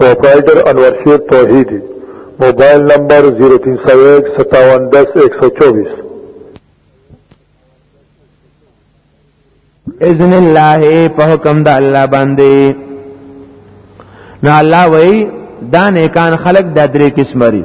پروپرائیٹر انور شیر توحیدی موبائل نمبر 0301571024 اذن الله په حکم د الله باندې نو الله وای دا نیکان خلق د درې قسم لري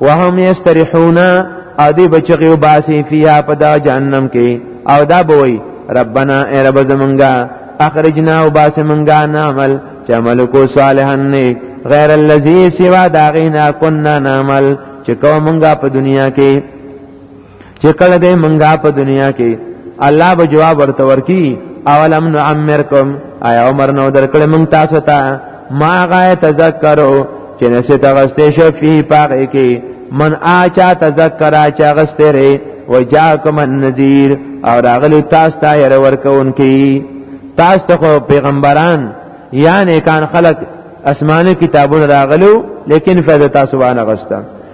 وهم یسترحون ادی بچغي وباسي فيها پدا جهنم کې او دا بوي ربنا ای رب زمونږه اخرجنا وباسي مونږه نعمل چې عمل کو صالحا نیک غیر الذی سوا داغینا کنا نعمل چې کومنګه په دنیا کې چې کله دې منګه په دنیا کې الله به جواب ورته ورکی اولم نعمرکم آیا عمر نو درکړې مونږ تاسو ته ما غای تذکرو چې نسې تغستې شو فی پاره کې من آچا تذکر آچا غستې ری وجاکم النذیر او راغلی تاسو ته ير ورکوونکی تاسو ته پیغمبران یا نیکان خلق اسمانه کتابونه راغلو لیکن فائدہ تاسو باندې غستا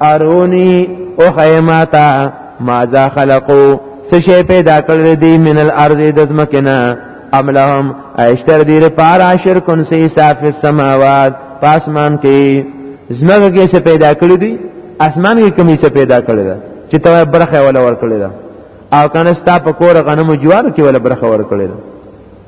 ارونی او خیماتا ماذا خلقو سشی پیدا کړل دی من الارض دزمکنا ام لهم اشتر دیر پارا شرکن سی صاف السماوات پاسمان کې زمګه کې څه پیدا کړی دی اسمان کې کمی څه پیدا کړی دا چې ته برخه ولا ور کړی دا او کنه ستا په کور غنمو جوار کې ولا برخه ور کړی دا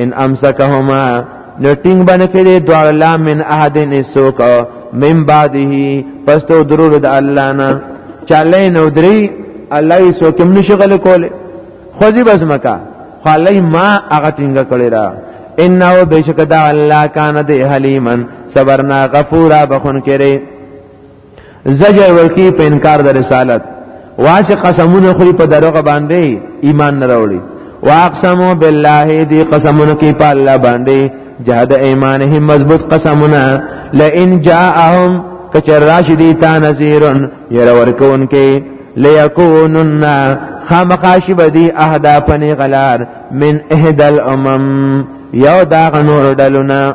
ان امسکهما نو ټینګ باندې کې دې دوه لا من احد نسوک من بعده پس تو درور د الله نه چاله نو دري الله یې سو کوم نشغل کوله خو دې بس مکا خلای ما هغه ټینګ کړی را انه بشک دا الله کان دې حلیمن صبرنا غفورا بخون کړي زجر ورکی په انکار د رسالت واس قسمونه خوري په دروغه باندې ایمان نه راوړي واقسمو بالله دی قسمونه کې په الله باندې جهاد ایمانهم مضبوط قسمونه لئن جاءهم کچر راشدی تا نذیرن ير ورکون کې ليكونن خامخاش بدی اهدا پنی غلار من اهدل امم یو داغ نور ډلونه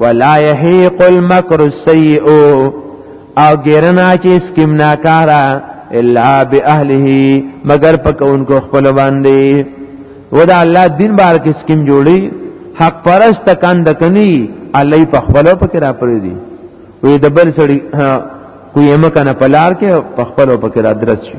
ولا يحيق المكر السيء او ګرنا چې سکم ناکارا الا باهله مگر پکونکو خپل باندې ودا الله دین بار کې سکم جوړي حق پرست کند کني الله په خپل پکې را پرې دي وې د بل سړي کوی مکنه پلار کې په خپل پکې را درس شي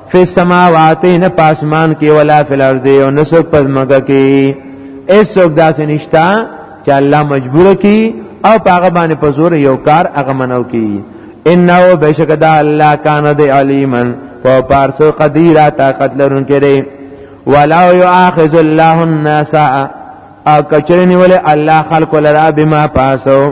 فی السماوات نه پاسمان کې ولا فی الارض او نسوک پزماګه کې ایسوک داسې نشتا چې الله مجبور کی او پاغه باندې په زور یو کار هغه منو کی انه بشک دا الله کان دی علیما او پارس قدیر طاقت لرون کړي ولو یاخذ الله الناس او کچرنی ول الله خلق لرا بما پاسو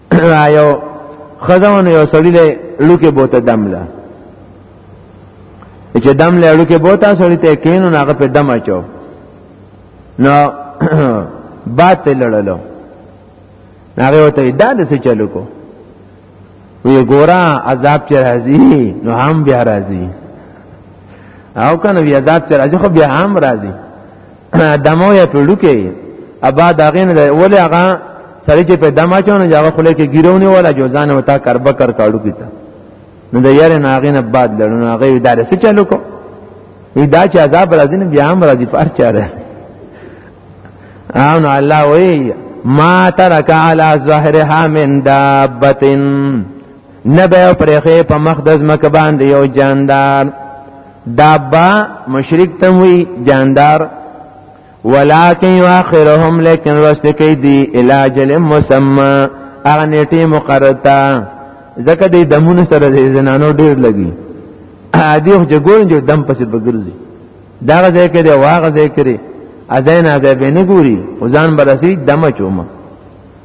یو خزمون یو سړی له لوکه بوته دم له چې دم له لوکه بوته سړی ته کینو هغه په دم اچو نو باد ته لړلو هغه وته دا د څه چلو کو وی ګورا عذاب چې راځي نو هم بیا راځي او کنه بیا عذاب چې راځي خو بیا هم راځي دمو یا پړو کې ابا داغه نه ولې هغه سړی چې په دما چونه هغه خله کې ګیرونه ولا جوزان وتا کربه کر کاړو کیته نو د یاره ناغې نه بعد لړنو هغه ادارې څه چلو کو دا چې عذاب راځي نه بیا هم راځي پر چاره او نو الله وی ما ترک علی ظهرها من دابتن نه به پرخه په مخ د زمکه باندې یو جاندار دابا مشرک تم وی جاندار ولکن یاخرهم لیکن رسته کی دی علاج مسمى اغه نیټه مقررتا زکه د دمون سره د زنانو ډیر لګي عادی خو جګون جو دم پسې بګرځي دا غځه کې دی واغځه کې دی ازین ازه به نه ګوري وزن برسي دمه چومه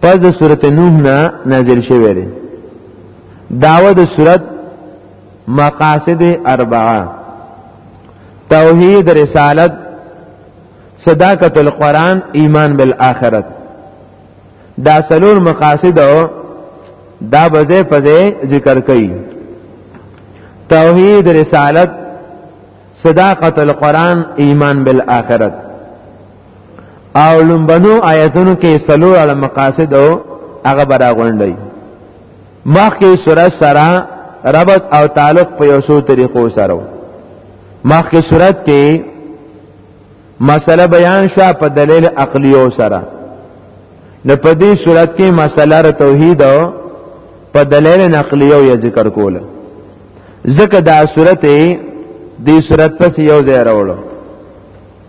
پس د سورته نوح نه نازل شوی دی داوه د سورته مقاصد اربعه توحید رسالت صداقت القرآن ایمان بالآخرت دا سلور مقاصد دا بزه پزه ذکر کړي توحید رسالت صداقت القرآن ایمان بالآخرت او لمبنو آیتونو کې سلو علی مقاصد او هغه برا غونډي مخکې سورۃ سرا ربط او تعلق په یو څو طریقو سره مخکې سورۃ کې مسله بیان شو په دلیل عقلیو سره نو په دې سورۃ کې مسله ر توحید او په دلیل نقلیو یې ذکر کوله ځکه دا سورته دې سورۃ پس یو ځای راوړو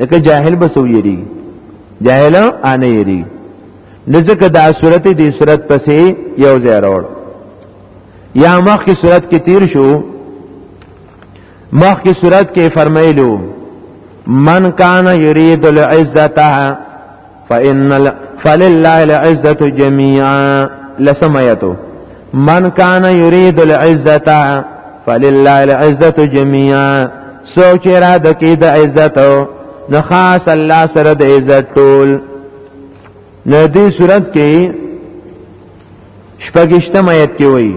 لکه جاهل به سو یری جاهل ان یری نزدک دا صورت دی صورت پسې یو ځای راوړ یا مخ کی صورت کې تیر شو مخ کی صورت کې فرمایلو من کان یرید العزته فإن فلله العزة جميعا لسميته من كان يريد العزة فلله العزة جميعا سوچ را د کې د عزت نو خاص الله سره د عزت ټول نو دې صورت کې شپږشتم آیت کې وایي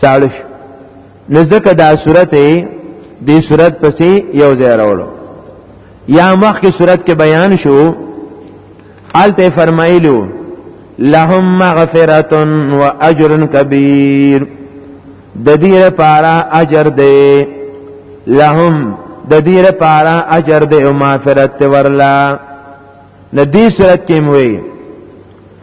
ساړ شو نو ځکه دا صورت دی صورت پسې یو ځای راوړو یا مخکې صورت کې بیان شو آلته فرمایلو لهم مغفرة و اجر کبیر د دې لپاره اجر دی لهم د دې لپاره اجر دی او مغفرت ورلا ندی صورت کې موي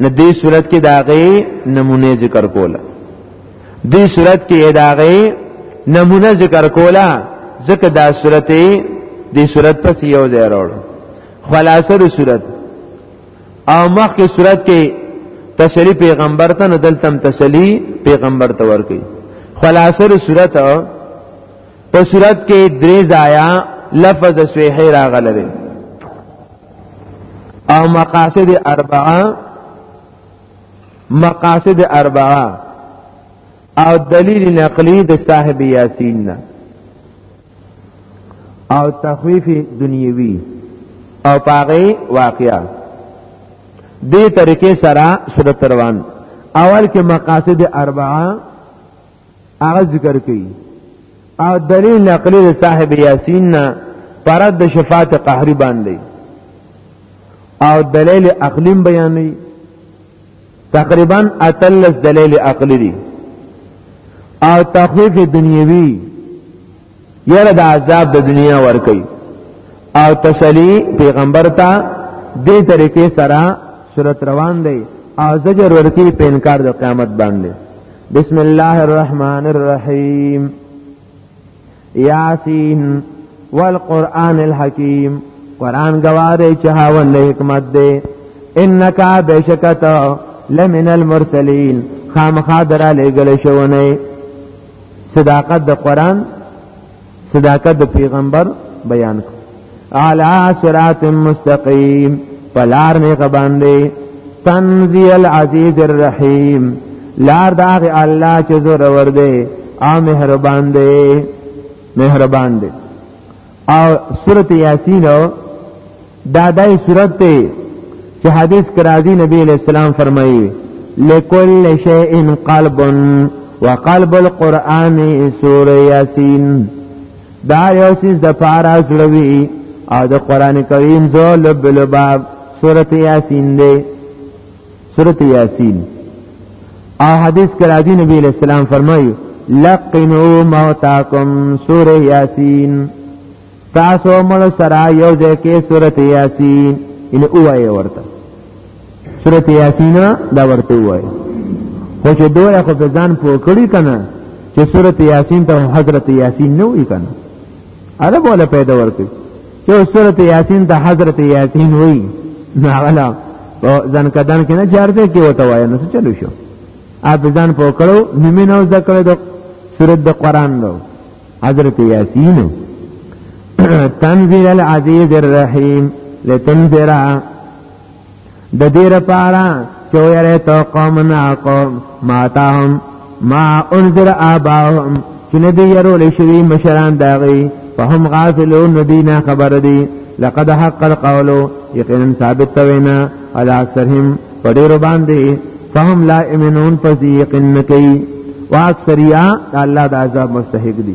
نو دې صورت کې داغه نمونه ذکر کوله دې صورت کې داغه نمونه ذکر کوله ځکه دا صورت دې صورت پس یو ځای راوړ خلاصه د صورت او مخکې صورت کې تسلی پیغمبر ته نو دلته تسلی پیغمبر ته ورکړي خلاصه د صورت په صورت کې درې ځایا لفظ سویحی راغله او مقاصد اربعه مقاصد اربعه او دلیل نقلی د صاحب یاسین نه او تخویف دنیوی او پاغه واقعا دې طریقې سره صورت روان اول کې مقاصد اربعه هغه ذکر کوي او دلیل نقلی د صاحب یاسین نه پرد د شفاعت قهری باندې او دلیل عقلی بیانې تقریبا اتلس دلیل عقلی دي او تخفیف دنیوی یره د عذاب د دنیا ور کوي او تسلی پیغمبر ته دې طریقې سره صورت روان دی او زجر ورکی په انکار د قیامت باندې بسم الله الرحمن الرحیم یاسین والقران الحکیم قران گواهه چې هاوند حکمت دی انک بشکتا لمن المرسلین خامخا درا لګل شوونه صداقت د قران صداقت د پیغمبر بیان کړ اعلی صراط مستقیم پلار نه غباندې تنزیل عزیز الرحیم لار دا غي الله چې زور ور دی او مهربان دی مهربان دی او سورت یاسین دا دای سورت ته چې حدیث کرازی نبی علیہ السلام فرمایي لکل شیء قلب وقلب القرآن سور یاسین دا یو سیز د پارا زړوي او د قران کریم زو لب لباب سورت یاسین دی سورت یاسین او حدیث کې راځي نبی علیہ السلام فرمایي لقنوا موتاکم سورہ یاسین تاسو مړ سره یو ځای کې سورۃ یاسین ان اوایه ورته سورۃ یاسین دا ورته وایي خو چې دوی خو په ځان پوه کړی کنه چې سورۃ یاسین ته حضرت یاسین نه وی کنه عرب ولا پیدا ورکړي چې سورته یاسین د حضرت یاسین وای نه ولا ځان کدان کې نه چارته کې وته وای نو چلو شو اپ ځان په کړو نیمه نو ذکر د سورته د قران نو حضرت یاسین تنزیل العزیز الرحیم لتنذر د دې لپاره چې ویری تو قوم نه قوم ما تاهم ما انذر آباهم چې ندی يرول شوی مشران داغي فهم غافلون ندینا خبر دی لقد حق القول یقینا ثابت توینا على اکثرهم پډیر باندې فهم لا امنون پس یقین نکي واکثریا الله د عذاب مستحق دي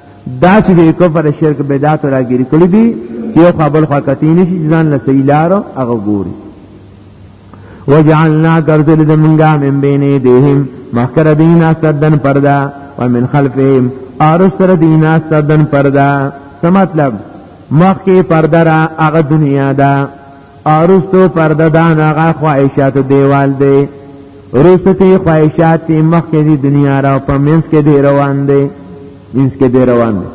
دا چې د کفر شرک بدعت راګری کړی دی یو خپل خوا کتی نشي ځان له صحیح لار هغه ګوري وجعلنا غرزل د منګا من بین دیهم مخکر دینا صدن پردا ومن خلفهم ارسر دینا صدن پردا څه مطلب مخکې پردا را هغه دنیا ده ارستو پرده دا ناغا خواهشات دیوال دی روسته تی خواهشات تی مخ کې دی دنیا را په منس کې دی روان دی منس کې دی روان دی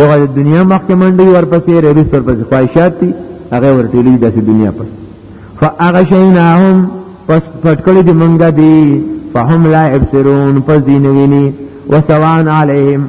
یو د دنیا مخ کې منډي ورپسې روس ورپسې خواهشات تی هغه ورټیلی داسې دنیا پس فاغشیناهم پس پټکړې دی منګه دی فهم لا ابصرون پس دینویني وسوان علیهم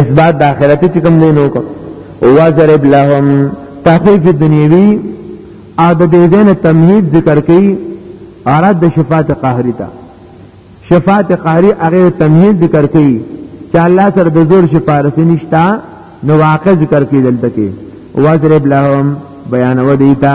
اثبات د آخرت چې کوم دینو کو وازرب لهم تحقیق دنیوی او د دې ځین تمهید ذکر کړي اراد د شفاعت قهری ته شفاعت قهری هغه تمهید ذکر کړي چې الله سره د زور شفارس نشتا نو واقع ذکر کړي دلته کې وازرب لهم بیان ودیتا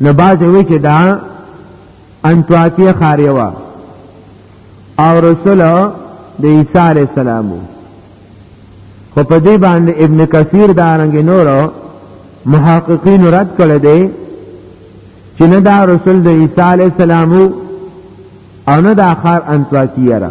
نه باز وی چې دا انتواکیه خاریوا او رسول د عیسی علی السلام خو په دې باندې ابن کثیر دا رنګ نورو محققین رد کړی دی چې نه دا رسول د عیسی علی السلام او نه دا خار انتواکیه را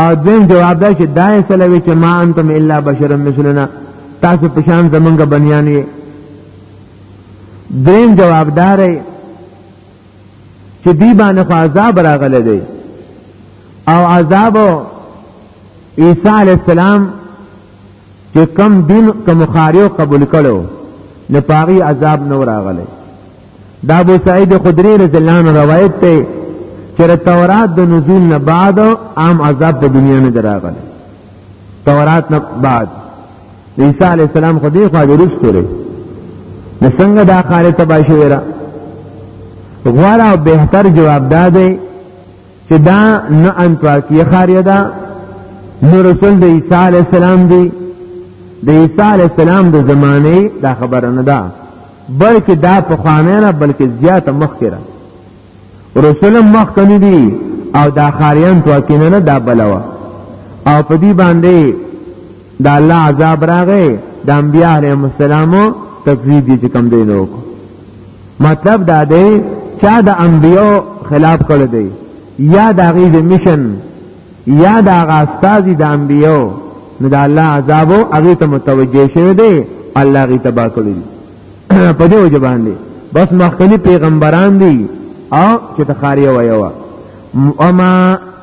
او دین جواب دا چې دا یې سلوي چې ما انتم الا بشر مثلنا تاسو په شان زمونږ بنیان یې دریم جوابدار چې دی باندې خو عذاب راغلی دی او عذاب عیسی علی السلام چې کم دین کم خاریو قبول کړو نه پاغي عذاب نو راغله دا ابو سعید خدری رضی الله عنه روایت ته چې تورات د نزول نه بعد عام عذاب په دنیا نه دراغله تورات نه بعد عیسی علی السلام خو دې خو درست کړي نو څنګه دا خاله تباشوي را غوړه او بهتر جواب دادې چې دا نه انطاکیه ښار یې ده نو رسول د عیسی علی السلام دی د عیسی علی السلام د زمانه دا خبره نه ده بلکې دا په خوانه نه بلکې زیاته مخکې را رسول مخکنی دی او دا خاریان تو کینه نه دا بلوا او په دې باندې دا الله عذاب راغی د انبیاء علیهم السلام تکذیب دي چې کم دی نو مطلب دا دی چا د انبیاء خلاف کړی دی یا د هغې د میشن یا د هغه استازي د انبیاء نو د الله عذاب هغې ته متوجه شوی دی الله هغې تباه کړی دی په دې وجه باندې بس مخکني پیغمبران دي او چې ته خاریه ویوه وما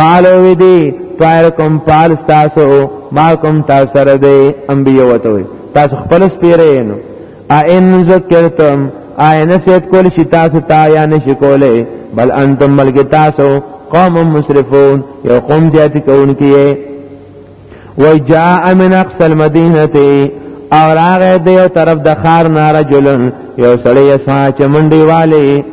قالو وی دی طائرکم پال تاسو مالکم تاسو سره دی انبیو وته وی تاسو خپل سپیره نو ائن ذکرتم ائن سیت کول شي تاسو تا یا نشی کوله بل انتم ملک تاسو قوم مسرفون یو قوم زیاتی کون کیه و جاء من اقصى المدینه او راغه دیو طرف د خار نار جلن یو سړی سا چمنډي والی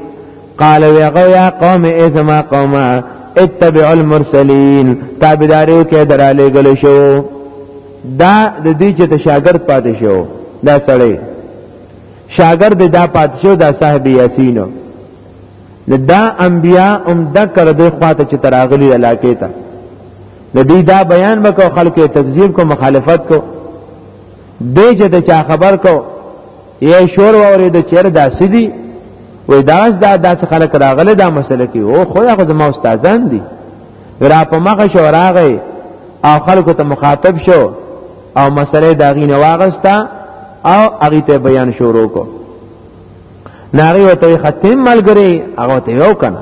قال ویغو یا قوم ازما قوما اتبع المرسلین تابعداریو کې دراله غل شو دا د دې چې ته شاګرد پاتې شو دا سړی شاګرد دا پاتې شو دا صاحب یاسینو دا انبیاء هم د کړ د خواته چې تراغلی علاقه ته د دې دا بیان وکاو خلکو تکذیب کو مخالفت کو دې چې د چا خبر کو یې شور ووري د چیر داسې دي وې داس دا داس خلک راغله دا مسله کې او خو هغه د ما استادان دي را په مخه شو راغی او خلکو ته مخاطب شو او مسله دا غینه واغستا او هغه ته بیان شروع کو ناری وته ختم ملګری هغه ته یو کنه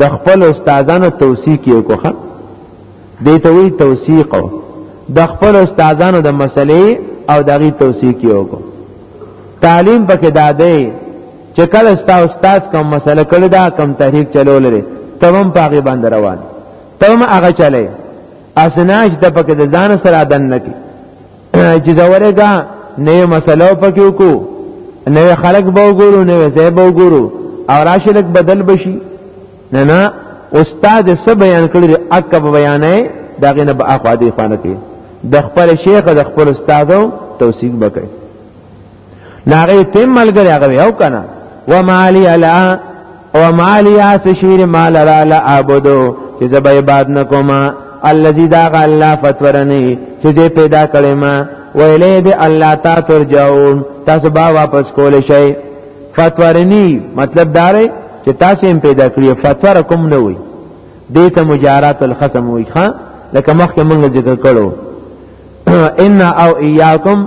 د خپل استادانو توثیق یې کوخه دې ته وی توثیق د خپل استادانو د مسلې او دغه توثیق یې وکړو تعلیم پکې دادې چې کله ستا استاد کوم مسله کړی دا کم تحریک چلول لري تمام پاغي باندې روان تمام هغه چلے اسناش د پکې د ځان سره دن نکي چې دا ورګه نه مسله پکې کو نه خلق به وګورو نه زه به وګورو او راشلک بدل بشي نه نه استاد څه بیان کړی اکب بیانې داغه نه به اخوا دی خوانه کې د خپل شیخ د خپل استادو توثیق وکړي ناغه تیم ملګری هغه یو کنه و مالی الا و مالی اس شیر مال را لا عبدو چې زب عبادت نکوم الذي دا الله فتورنی چې دې پیدا کړې ما ویلې دې الله تا ترجعون تاسو با واپس کول شي فتورنی مطلب داري چې تاسو هم پیدا کړی فتور کوم نه وي دې ته مجارات الخصم وي ښا لکه مخکې موږ ذکر کړو ان او اياکم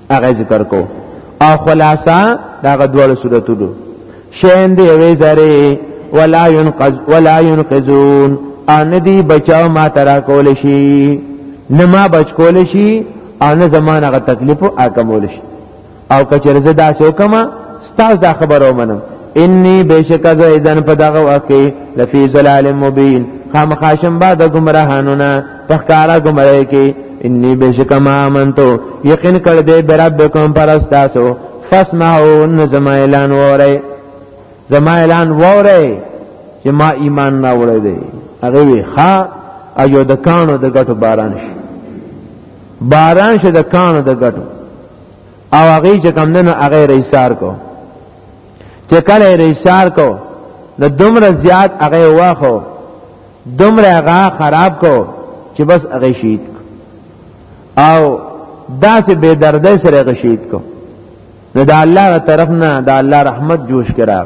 هغه ذکر کو او خلاصہ دا غدوړ صورتونو شین دی وی زری ولا ينقذ ولا ينقذون ان دی بچاو ما ترا کول شي نه ما بچ کول شي ان زمانه غ تکلیف او اکمول شي او کچر زدا سو کما تاسو دا خبرو منم انی بشک از ایدن په دغه وخت کې لفی ظلال مبین خامخاشم بعد گمراهانو نه پخکارا گمراه کې انی بشک ما امنتو یقین کړ دې بربکم پرستاسو فاسمعوا نظم اعلان وره زما اعلان وره چې ما ایمان نه وړې دی هغه وی ها ایو د کانو د غټو باران شي باران شه د کانو د غټو او هغه چې کم دنو هغه ریسار کو چې کله ریسار کو نو دومره زیات هغه واخو دومره هغه خراب کو چې بس هغه شهید او داسې بے دردې سره هغه شهید کو نو دا الله تر طرف نه دا الله رحمت جوش کرا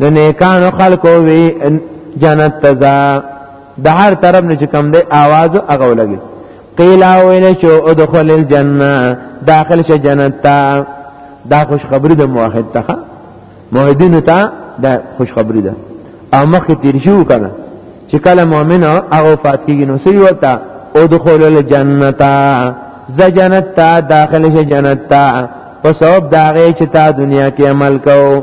د نیکانو خلکو وی جنت تزا د هر طرف نه چې کم دی आवाज هغه ولګي قیل ویل شو ادخل الجنه داخل شو جنت ته دا خوش خبری د موحد ته موحدین ته دا خوش خبری ده او مخکې تیر شو کنه چې کله مؤمن هغه فات کیږي نو سری وتا ادخل الجنه ز جنت ته داخل شو جنت ته په سبب دا غي چې تا دنیا کې عمل کوو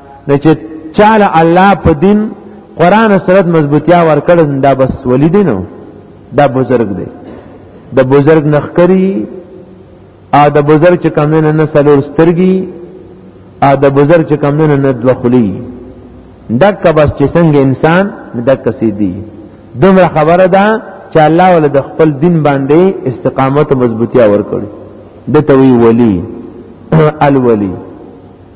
نه چې چاله الله په دین قران او سنت مضبوطیا ورکړ دا بس ولی دی نو دا بزرګ دی د بزرګ نخکری ا د بزرګ چې کم نه نه سلور سترګي ا د بزرګ چې کم نه نه دخلی دک بس چې څنګه انسان دک سیدی دومره خبره ده چې الله ول د خپل دین باندې استقامت او مضبوطی ور کړی د توي ولی الولی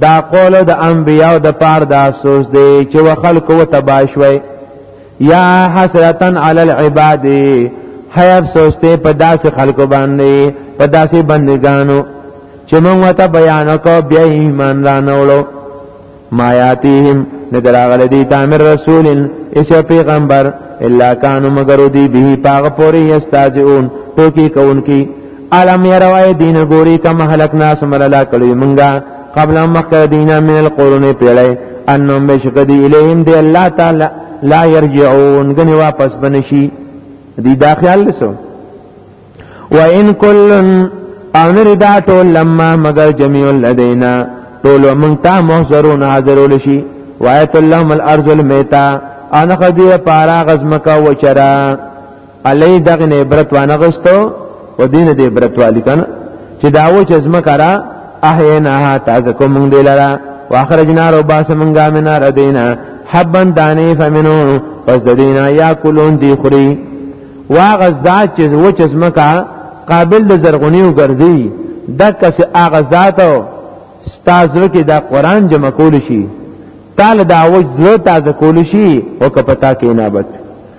دا قول د انبیاء د پار د افسوس دی چې وخلق و تباشوي یا حسرتا علی العباد هي افسوس ته په داسې خلکو باندې په داسې بندګانو چې موږ وته بیان کو بیا ایمان را نوړو ما یاتیهم ندر اغل دی تامر رسول ایسو پیغمبر الا کانو مگر دی به پاغ پوری یستازعون ټوکی کون کی علم يروي دین ګوري کم هلک ناس مللا کړی منګه قبل مخک دینا من القرون پیړی انهم بشکدی الیهم دی الله تعالی لا يرجعون غني واپس بنشي دی دا خیال لسو وان کل امر دا ټول لما مگر جميع لدینا ټول من تا محضرون حاضرول شي وایت اللهم الارض المیتا انا قدی پارا غزمکا وچرا علی دغه نه عبرت وانه غستو او دین دې عبرت والی کنه چې داو چې زما کرا احیناها تازه کوم دې لرا واخرجنا رو باس منګا منا ردینا حبن دانی فمنو پس د دینا یا کلون دی خوري واغه ذات چې و چې زما کا قابل د زرغونیو ګرځي دکه سه اغه ذات او ستاسو کې دا قران جمع کول شي تعالی دا وځ زړه تازه کول شي او کپتا کې نابت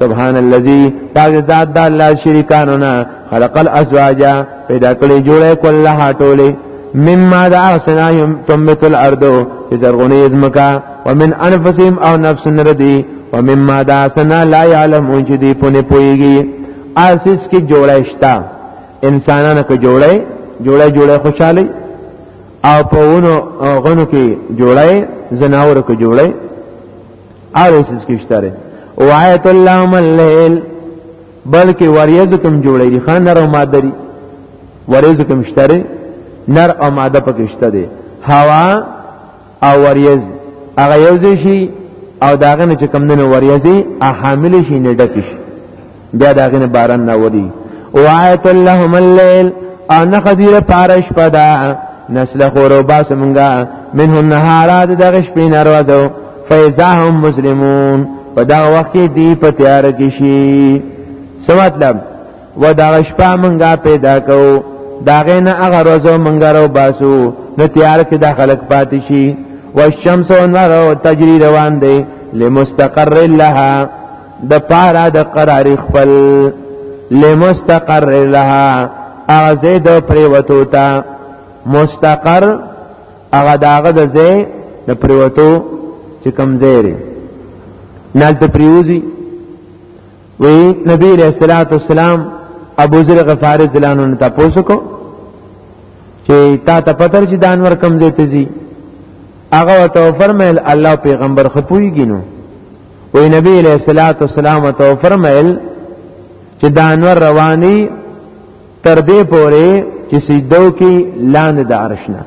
سبحان الذي پاک ذات د الله شریکانو نه خلق الازواج پیدا کړی جوړه کله هټولې مما دا اغسنا یم تمت الارض چې زرغونی ازمکا ومن انفسهم او نفس نردی ومما دا سنا لا يعلمون چې دی پونه پويږي اساس کې جوړه شتا انسانانو کې جوړه جوړه جوړه خوشاله او په ونو غنو کې جوړه زناور کې جوړه هر څه کیشتره او آیت الله ملیل بلکې وریځو کوم جوړې دي خان نر او ماده دي وریځو کوم شتره نر او ماده پکې شته دي هوا او وریځ هغه یو ځای شي او داغه نه چې کم نه وریځي حامل شي نه ډک شي بیا دا غنه باران نه ودی او آیت لهم الليل ان خذیر پارش پدا نسل خورو باس منګه منه النهار د دغش پین اروازو فیزا هم مسلمون په دا وخت کې دی په تیار کې شي څه مطلب و دا شپه منګه پیدا کو دا غنه هغه روزو منګه رو باسو نو تیار کې دا خلق پاتې شي والشمس والنهار تجري روان دي لمستقر لها د پارا د قرار خپل لمستقر لها هغه زه د پریوتو تا مستقر هغه داغه د زه د پریوتو چې کم زیری نال ته پریوزی وی نبی علیہ الصلوۃ والسلام ابو ذر غفاری زلانو نه تاسو کو چې تا ته پتر چې دانور کم زیته زی هغه تو فرمایل الله پیغمبر خپوی گینو وی نبی علیہ الصلوۃ والسلام تو فرمایل چې دانور رواني تر دې پورې چې سجدو کې لاندې د عرش نه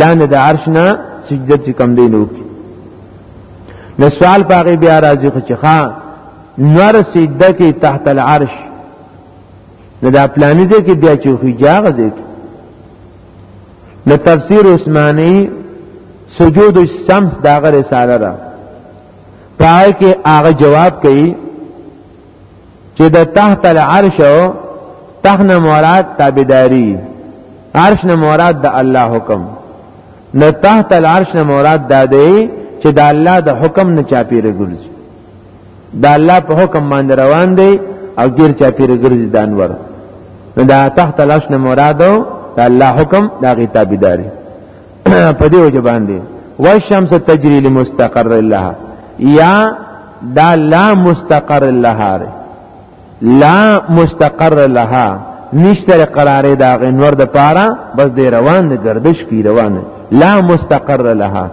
لاندې د عرش نه سجده چې کم دی نو کې نو سوال پاغي بیا راځي خو چې ښا نور سجده کې تحت العرش نو دا پلانې دې کې بیا چې خو جاغه دې د تفسیر عثماني سجود الشمس داغه رساله ده پای کې هغه جواب کوي چې د تحت العرش او تحت نه مراد تابعداري عرش نه مراد د الله حکم نه تحت العرش نه مراد ده چې د الله د حکم نه چاپیره ګرځي دا الله په حکم باندې روان دی او ګیر چا پیر ګرځي دانور نو دا تحت لاش نه مرادو دا الله حکم دا غي تابعداري په دې وجه باندې والشمس تجري لمستقر لها یا دا لا مستقر لها لا مستقر لها نشتر قرار دا غنور د پاره بس دی روان دی گردش کی روان لا مستقر لها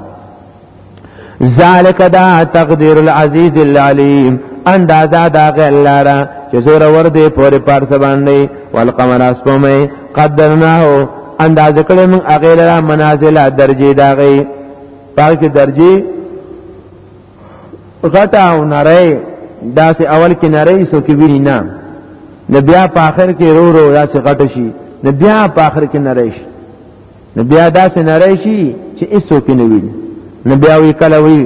ذالک دا تقدیر العزیز العلیم اندازا دا غی اللہ را چه زور ورده پوری پارس باندی والقمر اسپومی قدرناهو اندازه کړی من اغیل را منازل درجی دا غی پاک درجی غټه او نری داسې اول کې نری سو کې ویني نه نو بیا په آخر کې رو رو داسې غټه شي نو بیا په آخر کې نری شي نو بیا داسې نری شي چې هیڅوک نه ویني نو بیا وی کله وی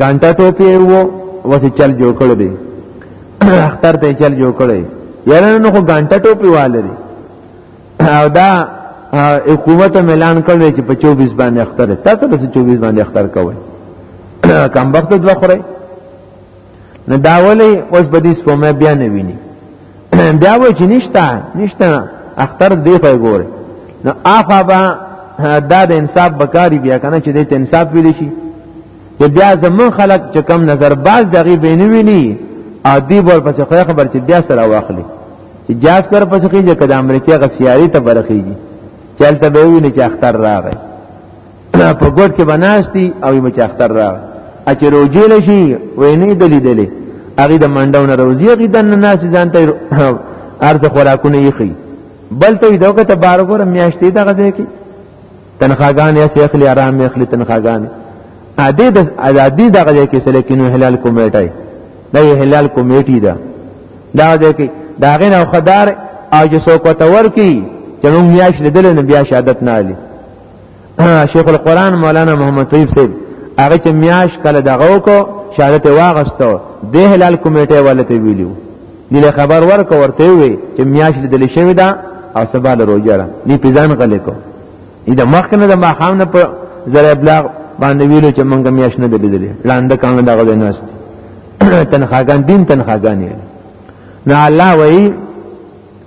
ګانټه ټوپی وو وسې چل جوړ کړ دی اختر ته چل جوړ کړی یاره نو خو ګانټه ټوپی والري او دا حکومت اعلان کړل چې په 24 باندې اختر تاسو به 24 باندې اختر کوئ کم وخت دوه خورئ نه دا ولې اوس به دې سپومه بیا نه ویني بیا وای چې نشته نشته اختر دی خو ګوره نو آفا با دا د انصاف بکاری بیا کنه چې د انصاف ویل شي چې بیا زمون خلق چې کم نظر باز دغه بینه ویني عادی بول پس خو خبر چې بیا سره واخلي چې جاز کر پس کېږي کله امریکای غسیاري ته برخېږي چلته به ویني چې اختر راغی په ګډ کې بناستی او یې مچ اختر را اچ روجې لشي وینې دلی دلی هغه د منډونه روزي هغه د ناس ځان ته ارز خوراکونه یې خي بل ته دا وخت بار ګور میاشتې دغه ځای کې تنخواګان یې سیخلی آرام یې خلی تنخواګان ا دې د ازادي دغه ځای کې سره کینو هلال کمیټه دا یې هلال کمیټي ده دا ځای کې دا غین او خدار او چې څوک ته ورکی چې موږ میاش لیدل نه بیا شهادت نه علي شیخ القرآن مولانا محمد طیب صاحب هغه چې میاش کله دغه وکړو شهادت واغستو د هلال کمیټه ولته ویلو دله خبر ورکو ورته وی چې میاش لیدل شوی دا او سبا له روزه را دی پیزان غلې کو دا مخ نه د ماخام نه په زره ابلاغ باندې ویلو چې مونږ میاش نه دلیدل لاندې کانه دغه نه است تنخواګان دین تنخواګان نه الله وی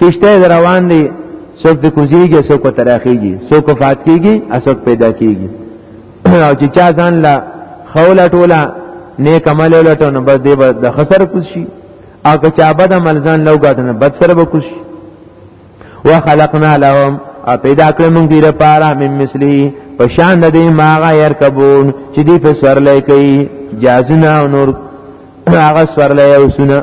کشته روان دی څوک د کوزيږي څوک تراخيږي څوک فات کیږي اسوک پیدا کیږي او چې چا ځان لا خوله ټوله نیک عمل ولټو نو بس دی د خسر کوشي او که چا بد عمل ځان لو غاټو نو بد سره وکوشي وخلقنا لهم او پیدا کړم موږ دې لپاره مم مثلی په شان د دې ماغه ير کبون چې دې په سر لای کوي جازنا او نور هغه سور لای او سونه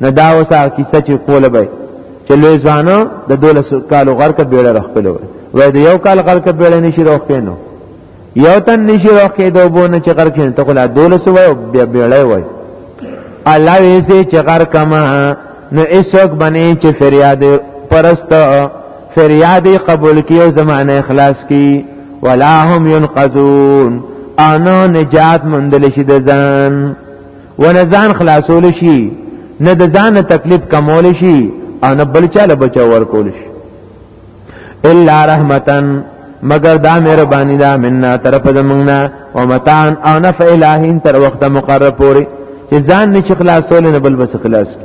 نه دا اوس هغه کیسه چې کوله به چې لوی ځوانو د دولس کالو غرق بیړه رخپلو وای د یو کال غرق بیړه نشي روخ کینو یو تن نشي روخ کېدو بونه چې غرق کین ته کوله دولس وای بیا بیړه وای الله ویسي چې غرق ما نو ایسوک بنی چې فریاد پرست فریاد قبول کیو زمانه اخلاص کی ولا هم ينقذون انو نجات مندل شي د ځان ونه ځان خلاصول شي نه د ځان تکلیف کمول شي او نه بل چاله بچا ورکول شي الا رحمتن مگر دا مهربانی دا مننا طرف زمنګنا او متان او نفع الہین تر وخت مقرر پوری چې ځان نشي خلاصول نه بل بس خلاص کی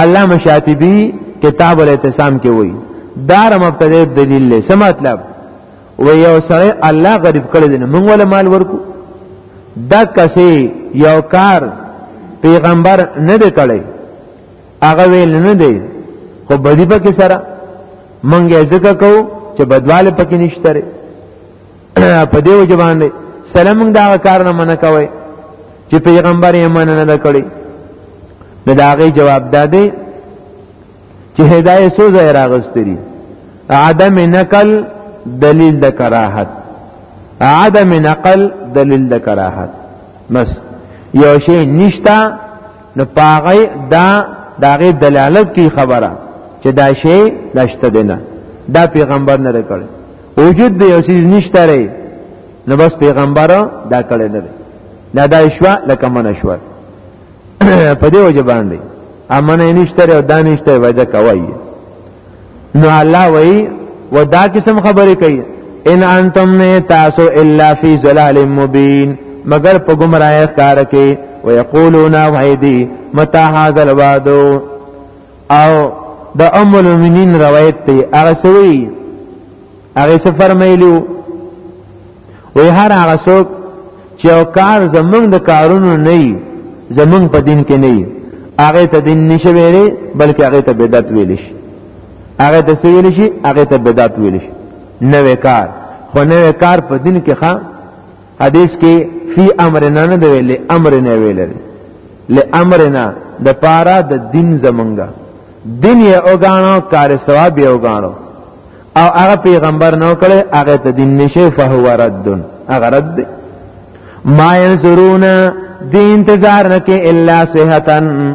علامه شاطبی کتاب الاعتصام کې وایي دار مبتدی دلیل له څه مطلب و یو سره الله غریب کړی دی موږ ول مال ورکو دا کسې یو کار پیغمبر نه دی کړی هغه ویل نه دی خو بدی پکې سره منګه ځکه کو چې بدواله پکې نشته په دې وجه باندې سره موږ دا کار نه منع کوي چې پیغمبر یې مننه نه کړی نو دا غي جواب دادې چې هدايه سو ځای راغستري عدم نقل دلیل د کراهت عدم نقل دلیل د کراهت بس یو شی نشتا نو پاغی دا داغه دلالت کی خبره چې دا شی داشته دینه دا پیغمبر نه کړی وجود دی او سیز نشته ری نو بس پیغمبر دا کړی نه دی دا دا شوا لکه من شوا په دې وجه باندې امنه نشته او دا نشته وجه کوي نو الله وی و دا قسم خبرې کوي ان انتم نه تاسو الا فی ظلال مبین مگر په گمراهی کار کې ويقولون وعدي متى هذا الوعد او د ام المؤمنین روایت دی هغه سوی هغه څه فرمایلو وی هر هغه څوک چې او کار زمونږ د کارونو نه وي زمونږ په دین کې نه وي هغه ته دین نشي ویلي بلکې هغه ته بدعت ویل شي هغه ته ویل شي هغه ته بدعت ویل شي نوې کار خو نوې کار په دین کې ښه حدیث کې فی امرنا نه دی ویل امرنا ویل لامرنا د پارا د دین زمونږه دین یې اوګانو کار ثواب یې اوګانو او هغه پیغمبر نو کړي هغه ته دین نشي فهو رد هغه رد ما ينظرون دین انتظار نکي الا صحتن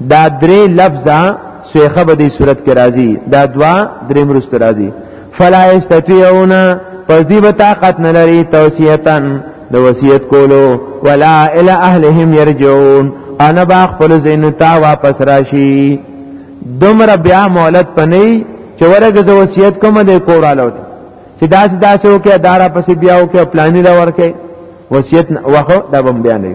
دا درې لفظه سویخه به دې صورت کې راځي دا دوا درې مرست راځي فلا استطيعون پس دی به طاقت نه لري توصیتن د وصیت کولو ولا الى اهلهم يرجعون انا با خپل زین ته واپس راشي دومره بیا مولت پنی چې ورګه زه وصیت کوم د کور الوت چې داس داسې وکي دارا پسې بیا وکي پلاني دا ورکه وصیت واخو دا بم بیانې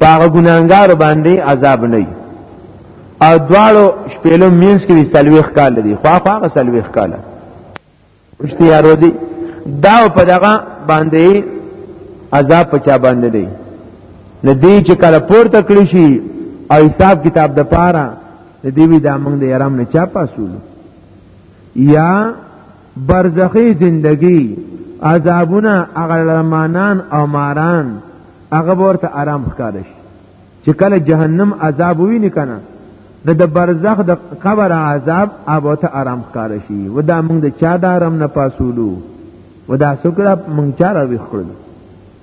پاغه ګناګار باندې عذاب نه او دواړو شپېلو مینس کې سلويخ کال دي خو هغه سلويخ کال اشتیا روزي دا په دغه باندې عذاب پچا باندې دی ندی چې کله پور تکلی شي او حساب کتاب د پاره ندی وی دا موږ د یارام نه چا پاسول یا برزخی زندگی عذابونه هغه لمانان او ماران هغه ورته آرام ښکاره شي چې کله جهنم عذاب ویني کنه نو د برزخ د قبر عذاب هغه ته آرام ښکاره شي و دا موږ د چا د آرام نه پاسولو و دا سکړه موږ چاره وښکړو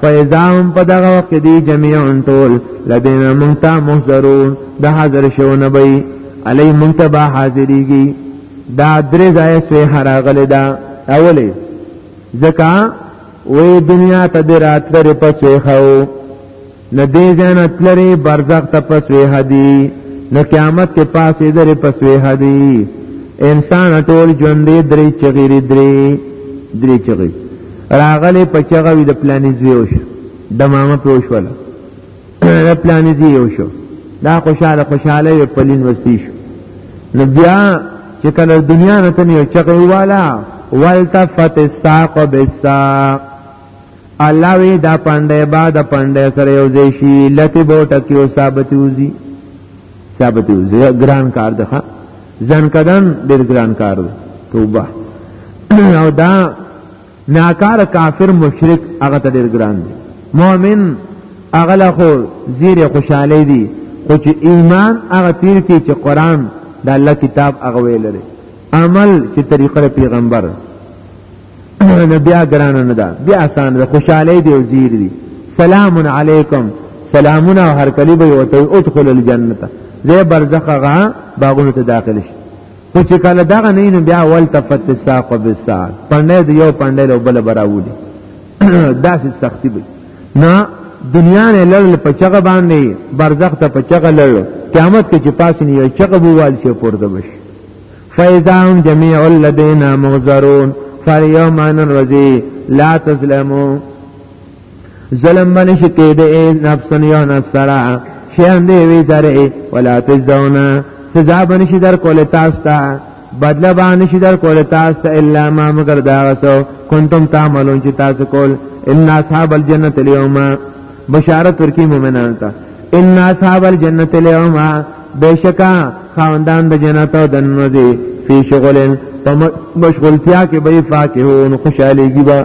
فیضاهم په دغه وقت دی جميعا ټول لدینا منتا محضرون د حاضر شو نبی علی منتبا حاضریږي دا درې ځای سوی حراغله دا اولی زکا وې دنیا ته درات لري پسې خو نه دې جنت لري برزخ ته پسې هدي نه قیامت کې پاسې درې پسې هدي انسان ټول ژوند درې چغيري درې درې چغيري راغله په چغه وی د پلانې زیو شو د ماما په وشول د پلانې زیو شو دا خوشاله خوشاله یو پلین وستی شو نو بیا چې کله دنیا نه تنه یو چغه والا والتفت الساق بالساق الله وی دا پاندې با د پاندې سره یو ځای شي لته بوټه کې او ثابت وزي ثابت وزي ګران کار ده ځان کدن ډېر ګران کار توبه او دا ناکار کافر مشرک هغه ته ډیر ګران دی مؤمن هغه له خو زیره خوشاله دی خو چې ایمان هغه تیر کی چې قران د الله کتاب هغه ویل لري عمل چې طریقه پیغمبر نه بیا ګران نه ده بیا آسان ده خوشاله دی او زیر دی سلام علیکم سلامونه هر کلی به وته ادخل الجنه زه برزخه غا باغونو ته داخل شي خو چې کله دغه نه نو بیا ول تفت ساق بالساع پندې دی یو پندې له بل براولي داسې سختی به نه دنیا نه لړل په چغه باندې برزخ ته په چغه لړل قیامت کې چې پاسې نه یو چغه بووال شي پورته بشي فاذا هم جميع الذين مغذرون فاليوم انرزي لا تظلمون ظلم باندې شي کېده نفس یو نفس سره شیان دی وی زره ولا تجزونا سزا باندې شي در کول تاسو ته بدله باندې شي در کول تاسو ته الا ما مگر دا وسو کنتم تعملون چې تاسو کول ان اصحاب الجنه اليوم بشارت ورکی مومنان ته ان اصحاب الجنه اليوم بشکا خاندان د جنت او دنو دي فی شغلن مشغولتیا کې به فاکهون خوشاليږي با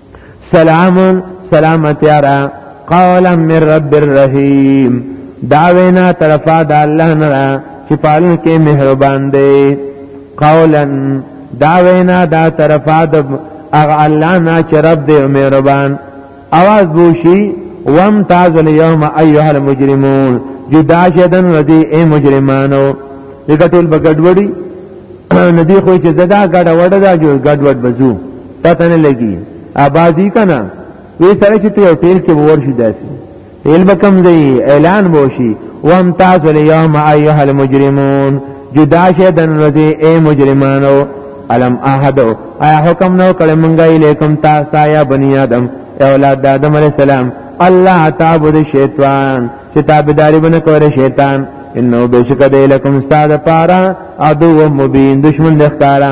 سلام سلامتیارا قولا من رب الرحیم دا وینا طرفا د الله نه چې پالن کې مهربان دی قولا دا وینا دا طرفا د اغه الله نه چې رب دې مهربان اواز بوشي وم تاز اليوم ايها المجرمون جدا شدن ردی اے مجرمانو دغه ټول بغډوړي ندی خو چې زدا غډ وډه دا جوړ غډوډ بزو پته نه لګي ابازي کنه وی سره چې ته ټیل کې ورشي داسي ټیل به کم دی اعلان بوشي وام تاسو اليوم ايها المجرمون جدا شه د نړۍ اي مجرمانو علم احدو ایا حکم نو کړه مونږه الیکم تاسو یا بنی آدم اولاد د آدم علی السلام الله تعبد شیطان چې تابعداري بنه کوي شیطان انه بشک د الیکم استاد پارا عدو مبین دشمن د ښکارا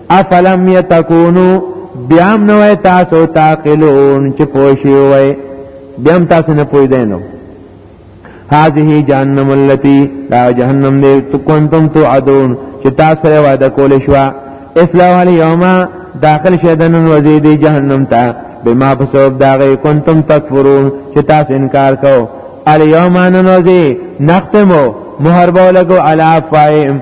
افلم یتکونو بیام نوې تاسو تاقلون چې پوښي وای بیام تاسو نه پوي دینو هذه جهنم التي دا جهنم دې تکنتم توعدون چې تاسو سره وعده کول شو اسلام اليوم داخل شیدن وزی دی جهنم تا بما بسوب داغی کنتم تکفرون چې تاسو انکار کو الیوم انوزی نختمو مهر بولګو علی افایم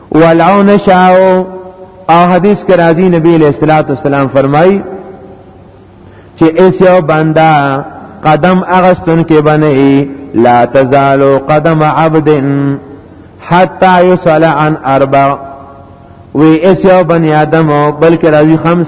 ولعو نشاو او حدیث کې راځي نبی علیہ الصلوۃ والسلام فرمایي چې ایس یو بندا قدم اغستون کې بنئ لا تزالو قدم عبد حتا یصل عن اربع وی ایس یو بنی آدم بلکې راځي خمس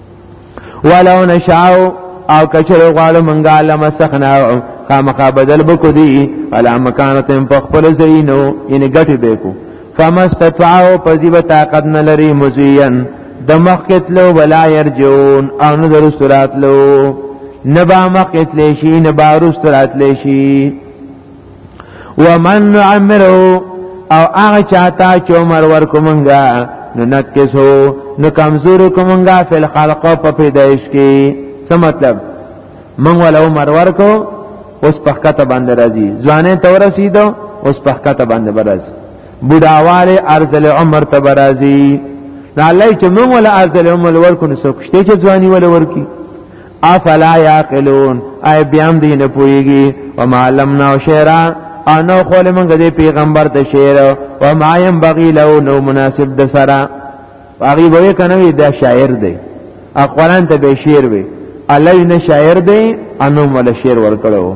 ولو نشاو او کچره غواړو منګا لمسخنا خامخا بدل بکو دی علا مکانتم په خپل زینو یعنی ګټي بکو فمستطعو پذیب طاقت نلری مزین د مخ کتلو ولا يرجون او نه درستراتلو نبا مخ کتلی شي نبا رستراتلی شي ومن نعمره او هغه چاته چې عمر ورکو مونږه نو نکسو نو کمزور کومنګا فل خلق په پیدایش کې څه مطلب مونږ ول عمر ورکو اوس په خکته باندې راځي ځوانه تور رسیدو اوس په خکته باندې برز بډاواله ارزل عمر ته برازي دا لای چې مونږ ول ارزل عمر ورکو نو څوک شته چې ځواني ول ورکی افلا یاقلون ای بیام دین پویږي او معلم نو شعرا انو خول منګ دې پیغمبر ته شعر او ما یم بغی له نو مناسب د سرا هغه به کنه دا شاعر دی اقوالان ته به شعر وي الله نه شاعر دی انو مل شعر ورکړو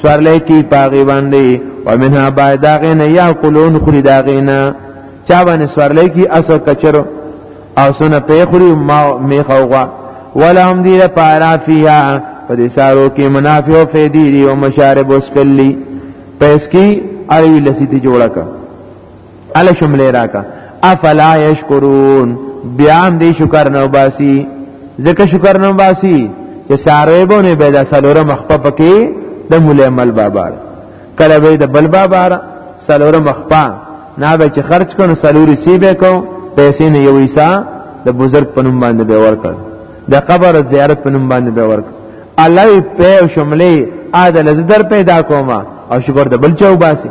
سوارلې کی پاغي باندې ومنها باید داغه نه یا کولون خوري داغه نه چا باندې سوارلې کی اصل کچر او سن په خوري ما میخوغه ولا هم دی لپاره فیها په دې سارو کې منافع او فیدی او مشارب وسکلی پس کی اړوی لسی ته جوړه کا ال شملې راکا افلا یشکرون بیا هم دې شکر نه وباسي ځکه شکر نه وباسي چې ساروی به نه به د سلوره مخپه پکې د مولې مل بابا کله به د بل بابا سلوره مخپه نه به چې خرج کړو سلوري سی به کو پیسې نه یو ایسا د بزرگ په نوم باندې به ورکړ د قبر زیارت په نوم باندې به ورکړ الله په شملې اده لزدر پیدا کوما او شکر د بل چا وباسي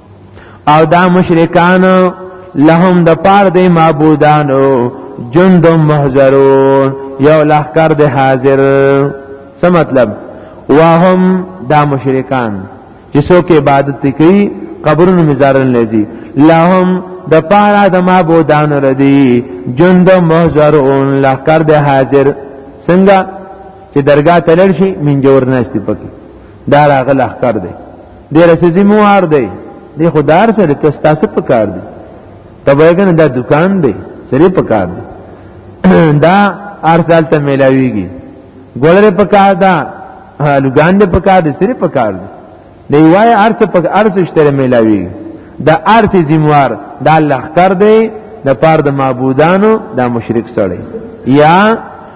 او دا مشرکان لهم د پار دی معبودانو جند محضرون یو لخر دی حاضر څه مطلب وهم دا مشرکان چې څوک عبادت کوي قبرونو مزارن لذي لهم د پارا د معبودانو ردی جند محضرون لخر دی حاضر څنګه چې درگاه تلل شي من جوړ نهستی پکې دا راغه لخر دی د رسېزي موار دی د خدار سره ته ستاسو په کار دی ته وایګنه دا دکان دی سره په کار دی دا ارسال ته ملاویږي ګولره په کار دا لګان دې په کار دی سره په کار دی دی وای ارس په ارس شتره ملاویږي دا ارس زموار دا لخر دی د پاره د معبودانو دا مشرک سره یا